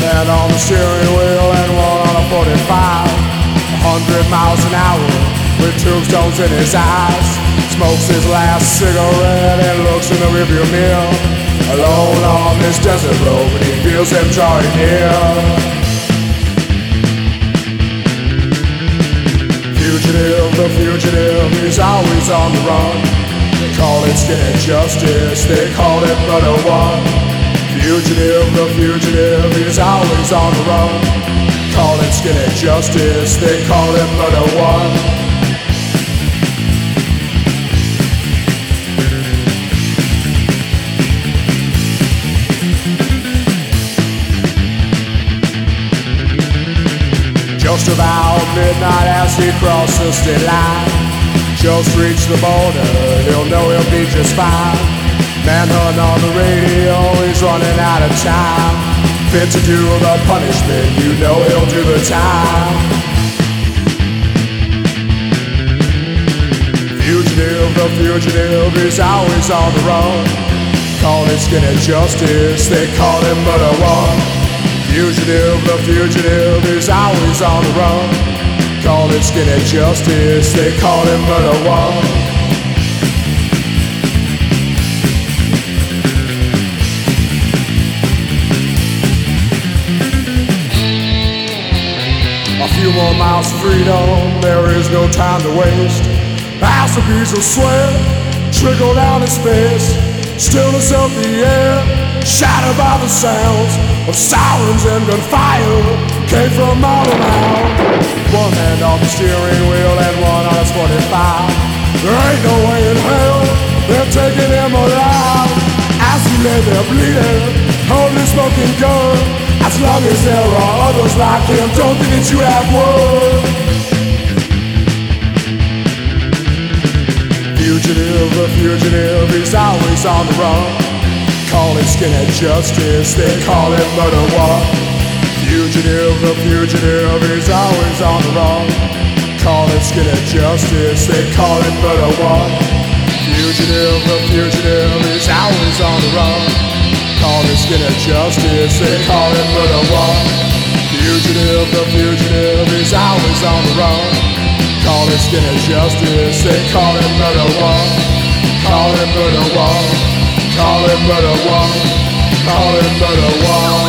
One on the steering wheel and one on a 45. A hundred miles an hour with tombstones in his eyes. Smokes his last cigarette and looks in the rearview mirror. Alone on this desert road, but he feels them drawing near. Fugitive, the fugitive, he's always on the run. They call it skinny justice, they call it murder one. Fugitive, the fugitive, he's always on the run. Call it skinny justice, they call it murder one. Just about midnight as he crosses the line. Just reach the border, he'll know he'll be just fine. Manhunt on the radio, he's running out of time. Fit to do the punishment, you know he'll do the time. Fugitive, the fugitive, he's always on the run. Call it skinny justice, they call him murder one. Fugitive, the fugitive is always on the run. Call it skinny justice, they call him murder one. A few more miles of freedom, there is no time to waste. As the beats of sweat trickle down his face, stillness of the air, shattered by the sounds of sirens and gunfire came from all around. One hand on the steering wheel and one on his 45. There ain't no way in hell they're taking him alive. As he lay there bleeding, holding smoking gun. Long as there are others like him, don't think that you have won. Fugitive, the fugitive, he's always on the run. Call it skinny justice, they call it murder one. Fugitive, the fugitive is always on the run. Call it skinny justice, they call it murder one. Fugitive, the fugitive is always on the run. Call skinny justice, they call it murder one. Fugitive, the fugitive is always on the run. Call it skinny justice, they call it murder one. Call it murder one. Call it murder one. Call it murder one.